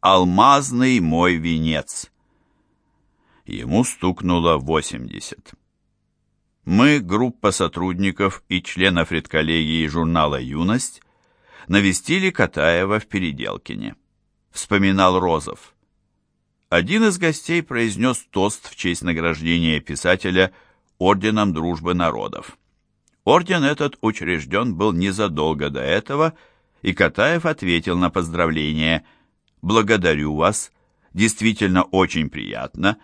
«Алмазный мой венец». Ему стукнуло 80. Мы, группа сотрудников и членов редколлегии журнала «Юность», навестили Катаева в Переделкине. Вспоминал Розов. Один из гостей произнес тост в честь награждения писателя Орденом Дружбы Народов. Орден этот учрежден был незадолго до этого, и Катаев ответил на поздравление «Благодарю вас, действительно очень приятно.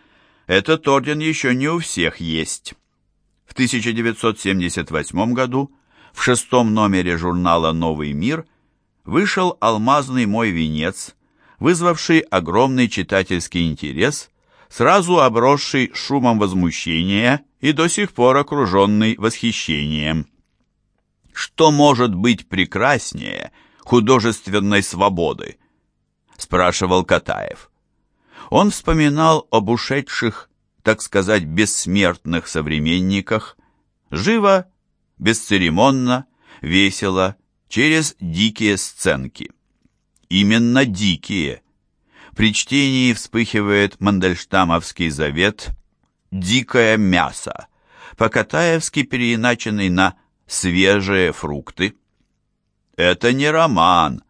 Этот орден еще не у всех есть». В 1978 году в шестом номере журнала «Новый мир» вышел «Алмазный мой венец», вызвавший огромный читательский интерес, сразу обросший шумом возмущения и до сих пор окруженный восхищением. Что может быть прекраснее художественной свободы? Спрашивал Катаев. Он вспоминал об ушедших, так сказать, бессмертных современниках, живо, бесцеремонно, весело, через дикие сценки. Именно дикие. При чтении вспыхивает Мандельштамовский завет «Дикое мясо», по-катаевски переиначенный на «свежие фрукты». Это не роман.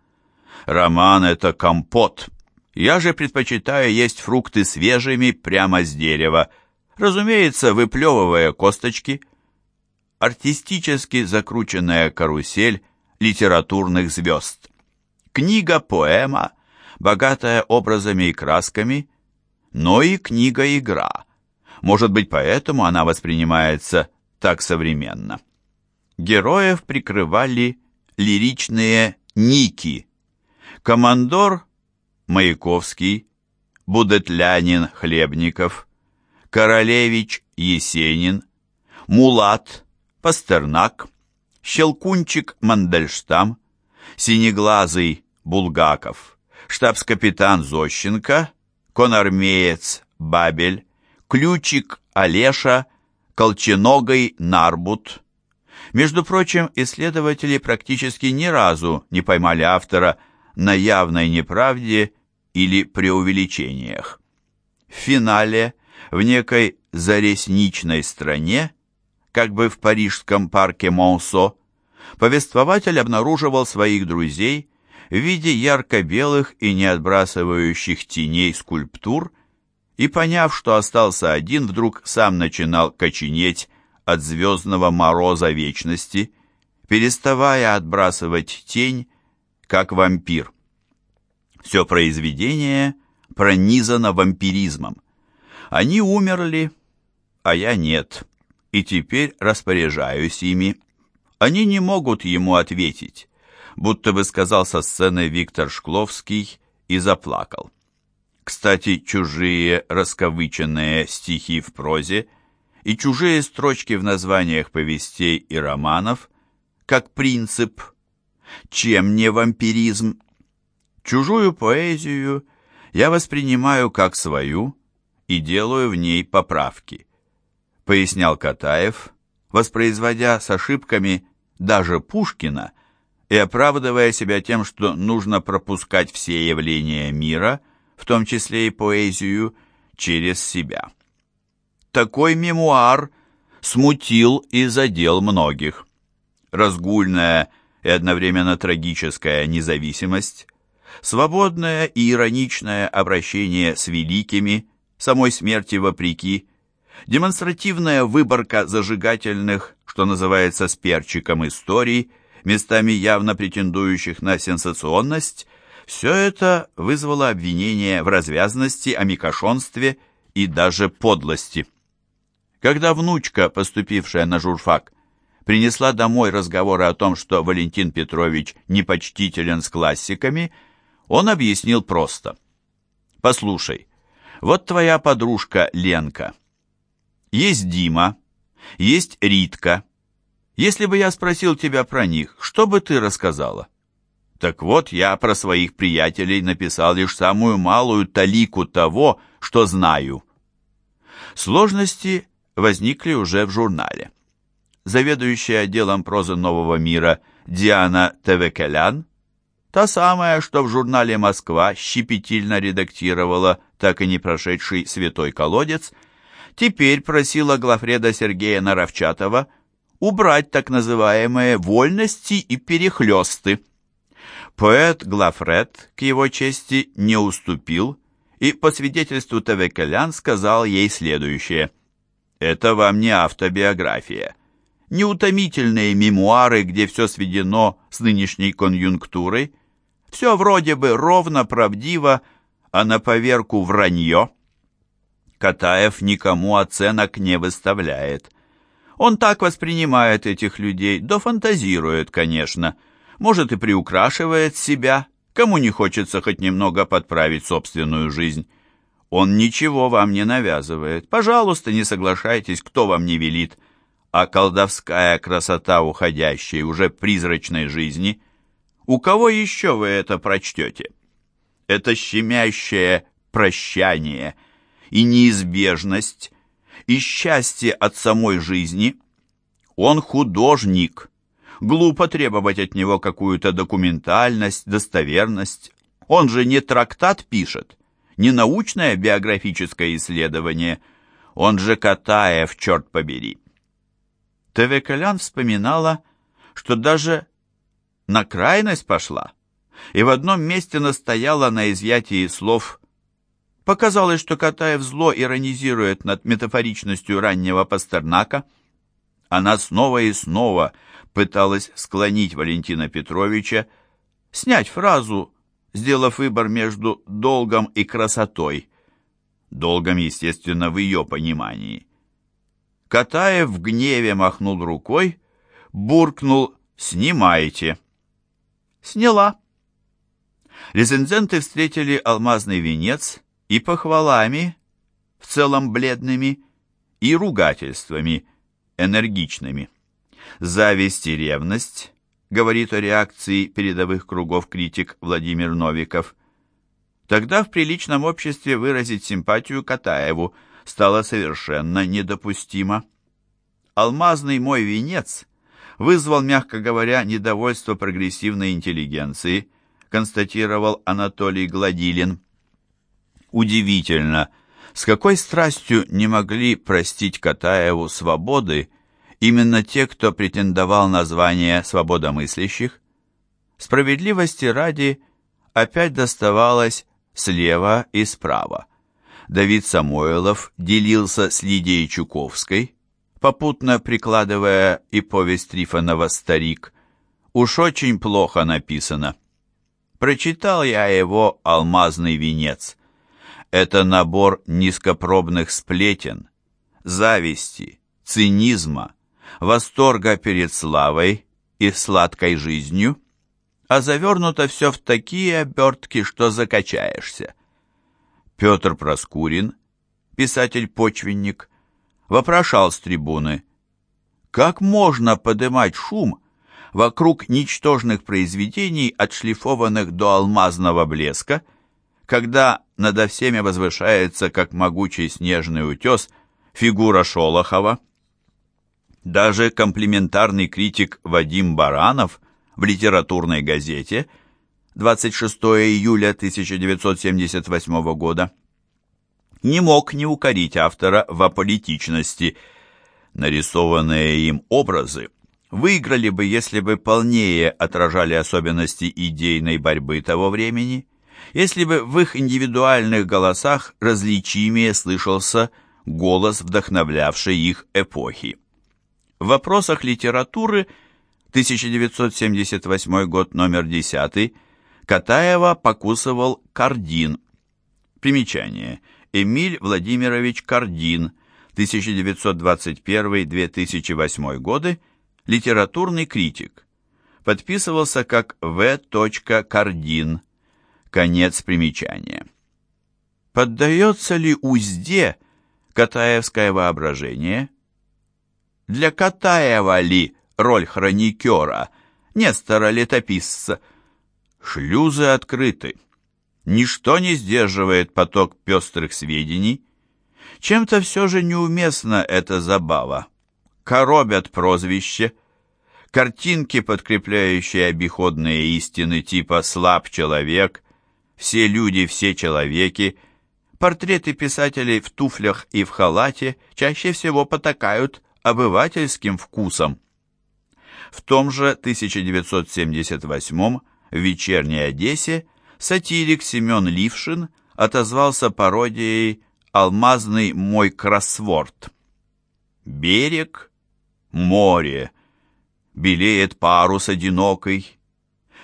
Роман — это компот. Я же предпочитаю есть фрукты свежими прямо с дерева, разумеется, выплевывая косточки. Артистически закрученная карусель литературных звезд. Книга-поэма, богатая образами и красками, но и книга-игра. Может быть, поэтому она воспринимается так современно. Героев прикрывали лиричные ники. Командор Маяковский, Будетлянин Хлебников, Королевич Есенин, Мулат, Пастернак, Щелкунчик Мандельштам, Синеглазый Булгаков, штабс-капитан Зощенко, конармеец Бабель, Ключик Олеша, Колченогой Нарбут. Между прочим, исследователи практически ни разу не поймали автора на явной неправде или преувеличениях. В финале, в некой заресничной стране, как бы в парижском парке Монсо, повествователь обнаруживал своих друзей в виде ярко-белых и не отбрасывающих теней скульптур и, поняв, что остался один, вдруг сам начинал коченеть от звездного мороза вечности, переставая отбрасывать тень, как вампир. Все произведение пронизано вампиризмом. Они умерли, а я нет, и теперь распоряжаюсь ими. Они не могут ему ответить будто бы сказал со сцены Виктор Шкловский и заплакал. Кстати, чужие расковыченные стихи в прозе и чужие строчки в названиях повестей и романов, как принцип, чем не вампиризм. Чужую поэзию я воспринимаю как свою и делаю в ней поправки, пояснял Катаев, воспроизводя с ошибками даже Пушкина и оправдывая себя тем, что нужно пропускать все явления мира, в том числе и поэзию, через себя. Такой мемуар смутил и задел многих. Разгульная и одновременно трагическая независимость, свободное и ироничное обращение с великими, самой смерти вопреки, демонстративная выборка зажигательных, что называется с перчиком историй – местами явно претендующих на сенсационность, все это вызвало обвинение в развязности, амикошонстве и даже подлости. Когда внучка, поступившая на журфак, принесла домой разговоры о том, что Валентин Петрович непочтителен с классиками, он объяснил просто. «Послушай, вот твоя подружка Ленка. Есть Дима, есть Ритка, если бы я спросил тебя про них, что бы ты рассказала? Так вот, я про своих приятелей написал лишь самую малую талику того, что знаю. Сложности возникли уже в журнале. Заведующая отделом прозы «Нового мира» Диана Тевекелян, та самая, что в журнале «Москва» щепетильно редактировала так и не прошедший святой колодец, теперь просила Глафреда Сергея Наровчатова убрать так называемые вольности и перехлесты. Поэт Глафред, к его чести, не уступил и по свидетельству Тевекелян сказал ей следующее. «Это вам не автобиография, не утомительные мемуары, где все сведено с нынешней конъюнктурой, все вроде бы ровно правдиво, а на поверку вранье». Катаев никому оценок не выставляет. Он так воспринимает этих людей, да фантазирует, конечно. Может и приукрашивает себя, кому не хочется хоть немного подправить собственную жизнь. Он ничего вам не навязывает. Пожалуйста, не соглашайтесь, кто вам не велит. А колдовская красота уходящей, уже призрачной жизни, у кого еще вы это прочтете? Это щемящее прощание и неизбежность, и счастье от самой жизни. Он художник. Глупо требовать от него какую-то документальность, достоверность. Он же не трактат пишет, не научное биографическое исследование. Он же Катаев, черт побери. Тевекалян вспоминала, что даже на крайность пошла, и в одном месте настояла на изъятии слов Показалось, что Катаев зло иронизирует над метафоричностью раннего Пастернака. Она снова и снова пыталась склонить Валентина Петровича, снять фразу, сделав выбор между долгом и красотой. Долгом, естественно, в ее понимании. Катаев в гневе махнул рукой, буркнул «Снимайте». Сняла. Рецензенты встретили алмазный венец и похвалами, в целом бледными, и ругательствами, энергичными. Зависть и ревность, говорит о реакции передовых кругов критик Владимир Новиков. Тогда в приличном обществе выразить симпатию Катаеву стало совершенно недопустимо. «Алмазный мой венец» вызвал, мягко говоря, недовольство прогрессивной интеллигенции, констатировал Анатолий Гладилин. Удивительно, с какой страстью не могли простить Катаеву свободы именно те, кто претендовал на звание свободомыслящих. Справедливости ради опять доставалось слева и справа. Давид Самойлов делился с Лидией Чуковской, попутно прикладывая и повесть Трифонова «Старик». Уж очень плохо написано. Прочитал я его «Алмазный венец». Это набор низкопробных сплетен, зависти, цинизма, восторга перед славой и сладкой жизнью, а завернуто все в такие обертки, что закачаешься. Петр Проскурин, писатель-почвенник, вопрошал с трибуны, как можно подымать шум вокруг ничтожных произведений, отшлифованных до алмазного блеска, когда надо всеми возвышается, как могучий снежный утес, фигура Шолохова. Даже комплиментарный критик Вадим Баранов в литературной газете 26 июля 1978 года не мог не укорить автора в аполитичности. Нарисованные им образы выиграли бы, если бы полнее отражали особенности идейной борьбы того времени – если бы в их индивидуальных голосах различимее слышался голос, вдохновлявший их эпохи. В вопросах литературы 1978 год, номер 10, Катаева покусывал Кардин. Примечание. Эмиль Владимирович Кардин, 1921-2008 годы, литературный критик. Подписывался как В. Кардин, Конец примечания. Поддается ли узде Катаевское воображение? Для Катаева ли роль хроникера, Нестора летописца? Шлюзы открыты. Ничто не сдерживает поток пестрых сведений. Чем-то все же неуместна эта забава. Коробят прозвище. картинки, подкрепляющие обиходные истины типа «слаб человек», «все люди, все человеки», портреты писателей в туфлях и в халате чаще всего потакают обывательским вкусом. В том же 1978 в «Вечерней Одессе» сатирик Семен Лившин отозвался пародией «Алмазный мой кроссворд». Берег, море, белеет парус одинокий.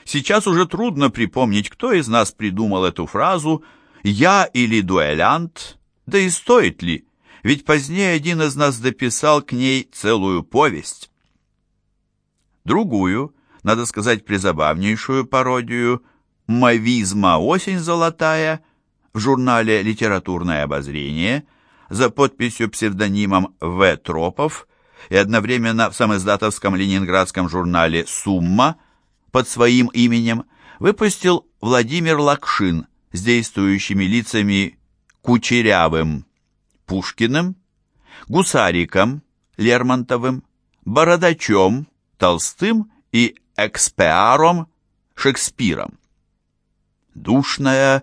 Сейчас уже трудно припомнить, кто из нас придумал эту фразу «я» или «дуэлянт», да и стоит ли, ведь позднее один из нас дописал к ней целую повесть. Другую, надо сказать, призабавнейшую пародию «Мавизма. Осень золотая» в журнале «Литературное обозрение» за подписью псевдонимом В. Тропов и одновременно в самоиздатовском ленинградском журнале «Сумма» под своим именем выпустил Владимир Лакшин с действующими лицами Кучерявым, Пушкиным, Гусариком, Лермонтовым, Бородачом, Толстым и Экспеаром Шекспиром. Душная,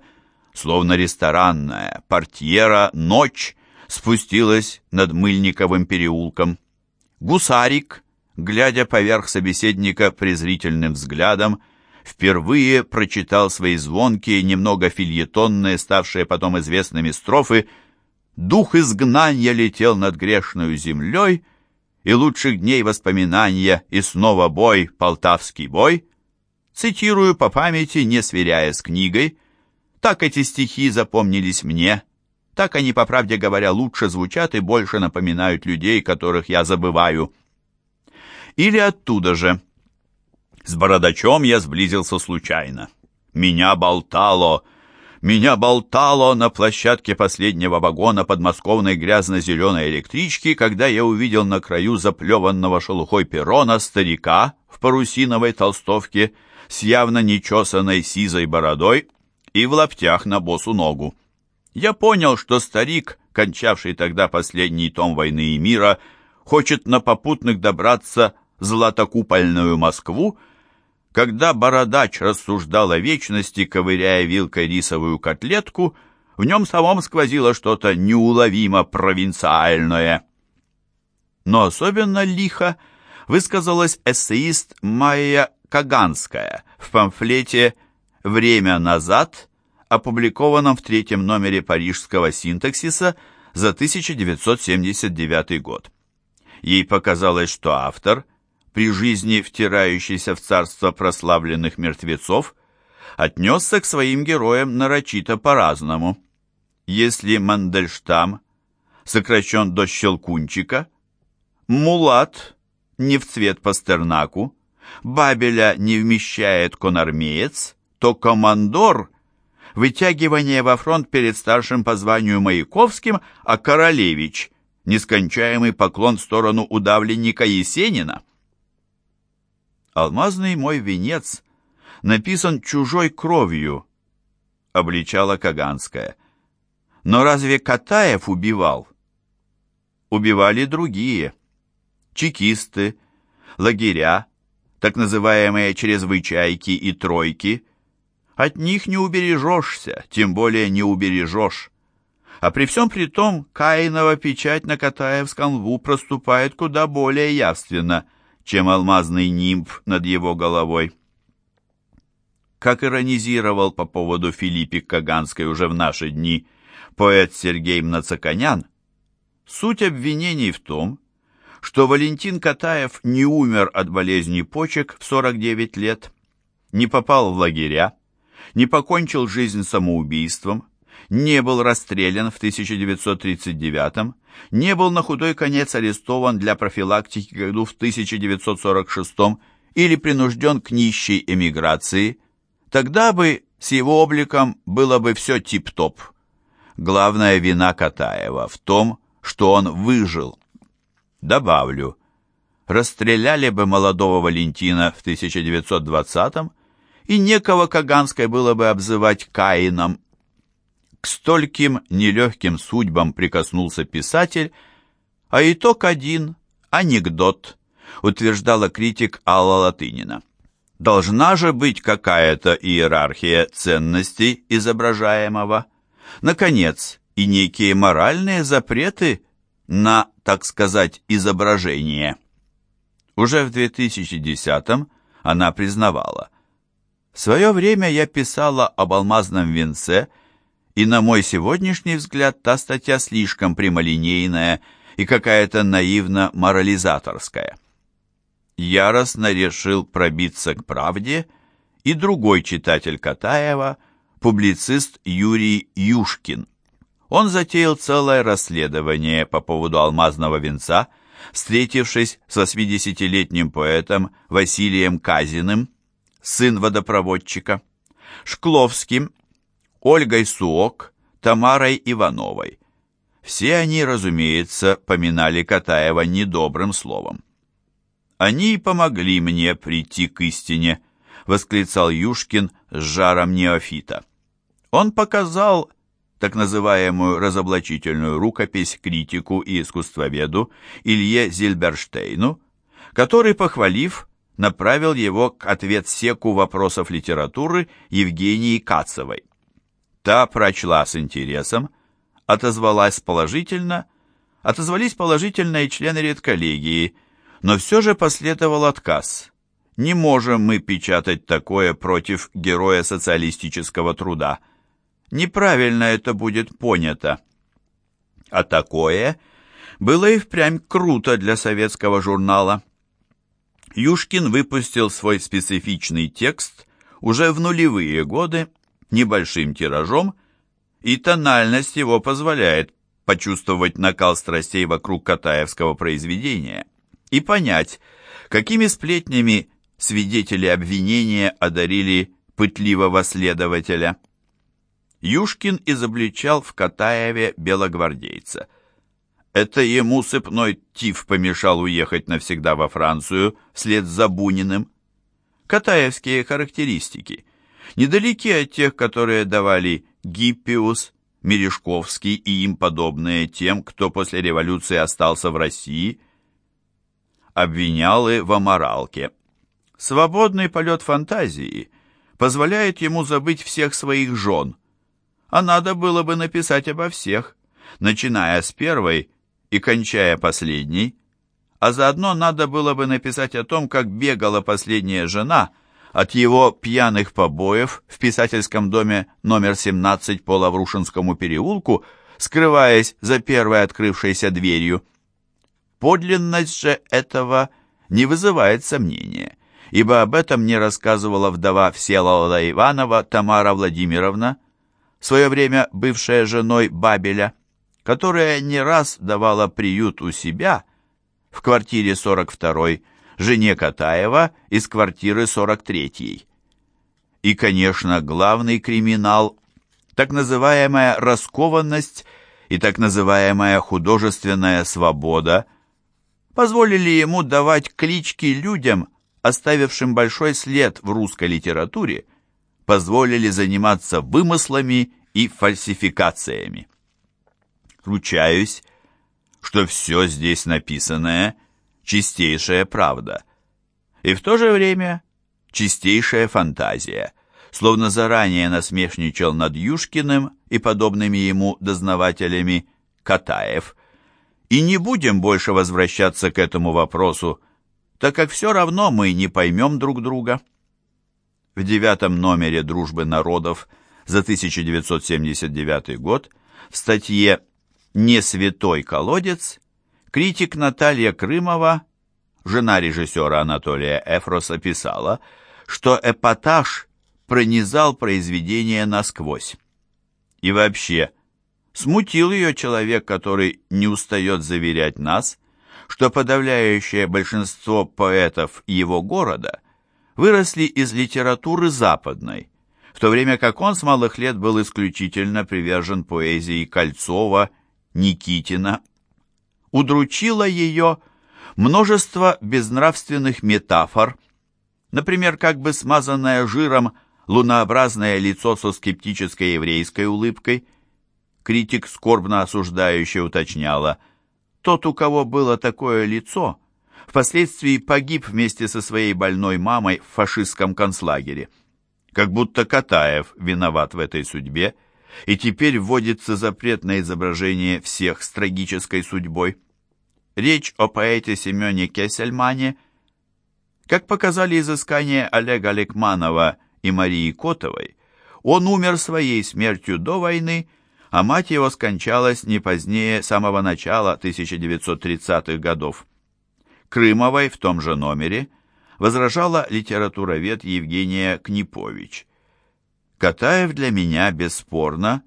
словно ресторанная, портьера «Ночь» спустилась над Мыльниковым переулком. Гусарик, глядя поверх собеседника презрительным взглядом, впервые прочитал свои звонкие, немного фильетонные, ставшие потом известными строфы «Дух изгнания летел над грешную землей», и лучших дней воспоминания, и снова бой, полтавский бой. Цитирую по памяти, не сверяя с книгой. Так эти стихи запомнились мне. Так они, по правде говоря, лучше звучат и больше напоминают людей, которых я забываю. Или оттуда же. С бородачом я сблизился случайно. Меня болтало, меня болтало на площадке последнего вагона подмосковной грязно-зеленой электрички, когда я увидел на краю заплеванного шелухой перрона старика в парусиновой толстовке с явно нечесанной сизой бородой и в лаптях на босу ногу. Я понял, что старик, кончавший тогда последний том «Войны и мира», хочет на попутных добраться златокупольную Москву, когда бородач рассуждал о вечности, ковыряя вилкой рисовую котлетку, в нем самом сквозило что-то неуловимо провинциальное. Но особенно лихо высказалась эссеист Майя Каганская в памфлете «Время назад», опубликованном в третьем номере парижского синтаксиса за 1979 год. Ей показалось, что автор – при жизни втирающийся в царство прославленных мертвецов, отнесся к своим героям нарочито по-разному. Если Мандельштам сокращен до Щелкунчика, Мулат не в цвет Пастернаку, Бабеля не вмещает конармеец, то командор – вытягивание во фронт перед старшим по званию Маяковским, а Королевич – нескончаемый поклон в сторону удавленника Есенина – «Алмазный мой венец» написан чужой кровью, обличала Каганская. Но разве Катаев убивал? Убивали другие. Чекисты, лагеря, так называемые чрезвычайки и тройки. От них не убережешься, тем более не убережешь. А при всем при том, Каинова печать на Катаевском лбу проступает куда более явственно – чем алмазный нимб над его головой. Как иронизировал по поводу Филиппик Каганской уже в наши дни поэт Сергей Мнацаканян, суть обвинений в том, что Валентин Катаев не умер от болезни почек в 49 лет, не попал в лагеря, не покончил жизнь самоубийством, не был расстрелян в 1939 не был на худой конец арестован для профилактики году в 1946 или принужден к нищей эмиграции, тогда бы с его обликом было бы все тип-топ. Главная вина Катаева в том, что он выжил. Добавлю, расстреляли бы молодого Валентина в 1920-м, и некого Каганской было бы обзывать Каином к стольким нелегким судьбам прикоснулся писатель, а итог один – анекдот, утверждала критик Алла Латынина. Должна же быть какая-то иерархия ценностей изображаемого. Наконец, и некие моральные запреты на, так сказать, изображение. Уже в 2010-м она признавала. В свое время я писала об алмазном венце, и на мой сегодняшний взгляд та статья слишком прямолинейная и какая-то наивно-морализаторская яростно решил пробиться к правде и другой читатель Катаева, публицист Юрий Юшкин. Он затеял целое расследование по поводу алмазного венца, встретившись с 80-летним поэтом Василием Казиным, сын водопроводчика, Шкловским, Ольгой Суок, Тамарой Ивановой. Все они, разумеется, поминали Катаева недобрым словом. Они помогли мне прийти к истине, восклицал Юшкин с жаром неофита. Он показал так называемую разоблачительную рукопись критику и искусствоведу Илье Зильберштейну, который, похвалив, направил его к ответсеку вопросов литературы Евгении Кацевой. Та прочла с интересом, отозвалась положительно, отозвались положительно и члены редколлегии – но все же последовал отказ. Не можем мы печатать такое против героя социалистического труда. Неправильно это будет понято. А такое было и впрямь круто для советского журнала. Юшкин выпустил свой специфичный текст уже в нулевые годы, небольшим тиражом, и тональность его позволяет почувствовать накал страстей вокруг Катаевского произведения и понять, какими сплетнями свидетели обвинения одарили пытливого следователя. Юшкин изобличал в Катаеве белогвардейца. Это ему сыпной тиф помешал уехать навсегда во Францию вслед за Буниным. Катаевские характеристики недалеки от тех, которые давали Гиппиус, Мережковский и им подобные тем, кто после революции остался в России – обвинял и в аморалке. Свободный полет фантазии позволяет ему забыть всех своих жен, а надо было бы написать обо всех, начиная с первой и кончая последней, а заодно надо было бы написать о том, как бегала последняя жена от его пьяных побоев в писательском доме номер 17 по Лаврушинскому переулку, скрываясь за первой открывшейся дверью. Подлинность же этого не вызывает сомнения, ибо об этом мне рассказывала вдова Всеволода Иванова Тамара Владимировна, в свое время бывшая женой Бабеля, которая не раз давала приют у себя в квартире 42-й, жене Катаева из квартиры 43-й. И, конечно, главный криминал – так называемая раскованность и так называемая художественная свобода – позволили ему давать клички людям, оставившим большой след в русской литературе, позволили заниматься вымыслами и фальсификациями. Ручаюсь, что все здесь написанное – чистейшая правда, и в то же время чистейшая фантазия, словно заранее насмешничал над Юшкиным и подобными ему дознавателями Катаев – и не будем больше возвращаться к этому вопросу, так как все равно мы не поймем друг друга. В девятом номере «Дружбы народов» за 1979 год в статье «Не святой колодец» критик Наталья Крымова, жена режиссера Анатолия Эфроса, писала, что эпатаж пронизал произведение насквозь. И вообще, Смутил ее человек, который не устает заверять нас, что подавляющее большинство поэтов его города выросли из литературы западной, в то время как он с малых лет был исключительно привержен поэзии Кольцова, Никитина. Удручило ее множество безнравственных метафор, например, как бы смазанное жиром лунообразное лицо со скептической еврейской улыбкой – Критик скорбно осуждающе уточняла. Тот, у кого было такое лицо, Впоследствии погиб вместе со своей больной мамой в фашистском концлагере. Как будто Катаев виноват в этой судьбе, и теперь вводится запрет на изображение всех с трагической судьбой. Речь о поэте Семене Кессельмане, как показали изыскания Олега Лекманова и Марии Котовой, он умер своей смертью до войны, а мать его скончалась не позднее самого начала 1930-х годов. Крымовой в том же номере возражала литературовед Евгения Книпович. Катаев для меня, бесспорно,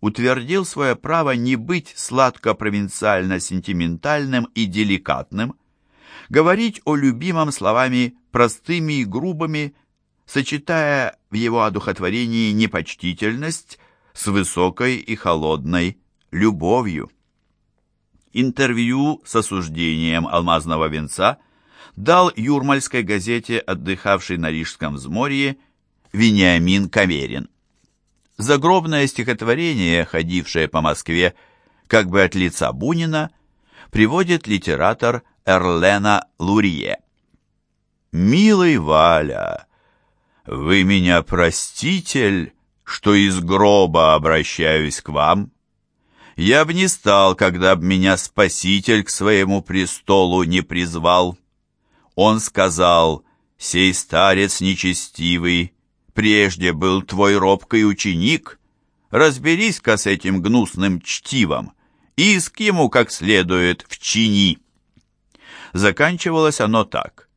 утвердил свое право не быть сладко-провинциально-сентиментальным и деликатным, говорить о любимом словами простыми и грубыми, сочетая в его одухотворении непочтительность с высокой и холодной любовью. Интервью с осуждением алмазного венца дал юрмальской газете, отдыхавший на Рижском взморье, Вениамин Каверин. Загробное стихотворение, ходившее по Москве как бы от лица Бунина, приводит литератор Эрлена Лурье. «Милый Валя, вы меня проститель, что из гроба обращаюсь к вам?» Я б не стал, когда б меня Спаситель к своему престолу не призвал. Он сказал, сей старец нечестивый, прежде был твой робкий ученик, разберись-ка с этим гнусным чтивом, иск ему как следует в чини. Заканчивалось оно так.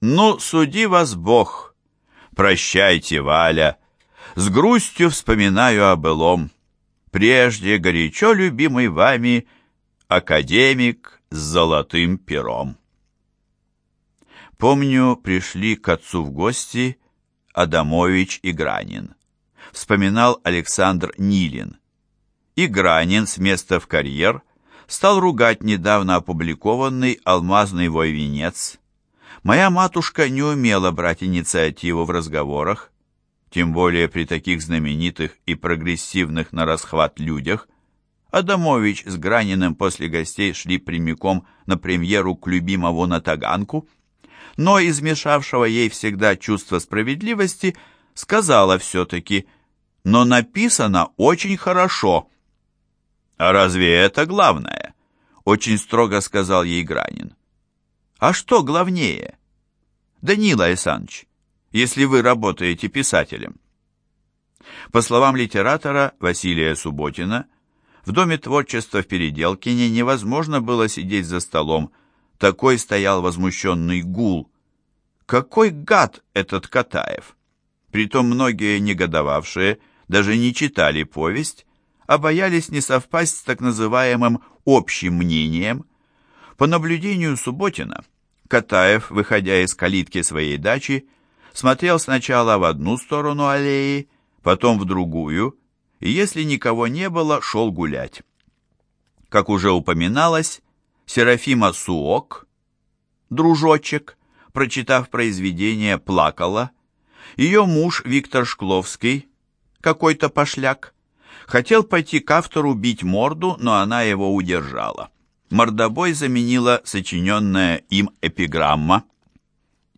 «Ну, суди вас Бог! Прощайте, Валя! С грустью вспоминаю о былом прежде горячо любимый вами академик с золотым пером. Помню, пришли к отцу в гости Адамович и Гранин. Вспоминал Александр Нилин. И Гранин с места в карьер стал ругать недавно опубликованный «Алмазный вой венец». Моя матушка не умела брать инициативу в разговорах, тем более при таких знаменитых и прогрессивных на расхват людях, Адамович с Граниным после гостей шли прямиком на премьеру к любимому на Таганку, но измешавшего ей всегда чувство справедливости сказала все-таки «но написано очень хорошо». «А разве это главное?» — очень строго сказал ей Гранин. «А что главнее?» «Данила Александрович, если вы работаете писателем. По словам литератора Василия Субботина, в Доме творчества в Переделкине невозможно было сидеть за столом, такой стоял возмущенный гул. Какой гад этот Катаев! Притом многие негодовавшие даже не читали повесть, а боялись не совпасть с так называемым общим мнением. По наблюдению Субботина, Катаев, выходя из калитки своей дачи, смотрел сначала в одну сторону аллеи, потом в другую, и если никого не было, шел гулять. Как уже упоминалось, Серафима Суок, дружочек, прочитав произведение, плакала. Ее муж Виктор Шкловский, какой-то пошляк, хотел пойти к автору бить морду, но она его удержала. Мордобой заменила сочиненная им эпиграмма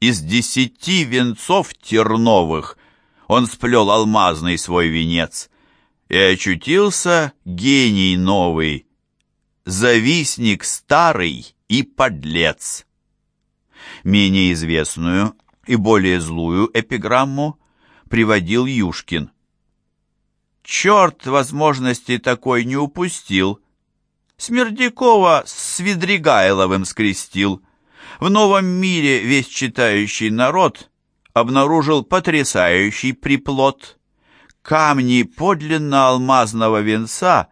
из десяти венцов терновых он сплел алмазный свой венец, и очутился гений новый, завистник старый и подлец. Менее известную и более злую эпиграмму приводил Юшкин. «Черт возможности такой не упустил!» Смердякова с Свидригайловым скрестил — в новом мире весь читающий народ обнаружил потрясающий приплод. Камни подлинно алмазного венца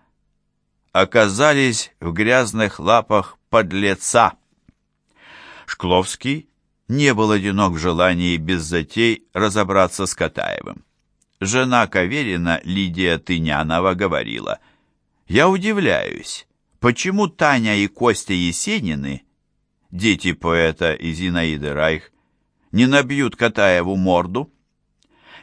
оказались в грязных лапах подлеца. Шкловский не был одинок в желании без затей разобраться с Катаевым. Жена Каверина, Лидия Тынянова, говорила, «Я удивляюсь, почему Таня и Костя Есенины дети поэта и Зинаиды Райх, не набьют Катаеву морду?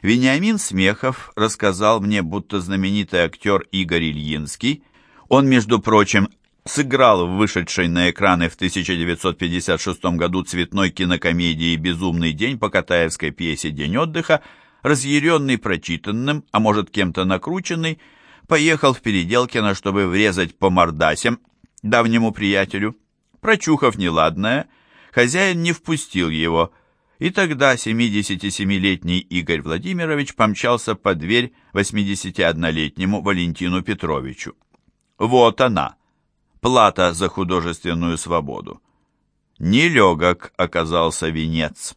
Вениамин Смехов рассказал мне, будто знаменитый актер Игорь Ильинский, он, между прочим, сыграл в вышедшей на экраны в 1956 году цветной кинокомедии «Безумный день» по Катаевской пьесе «День отдыха», разъяренный прочитанным, а может кем-то накрученный, поехал в Переделкино, чтобы врезать по мордасям давнему приятелю. Прочухав неладное, хозяин не впустил его, и тогда 77-летний Игорь Владимирович помчался под дверь 81-летнему Валентину Петровичу. Вот она, плата за художественную свободу. Нелегок оказался венец.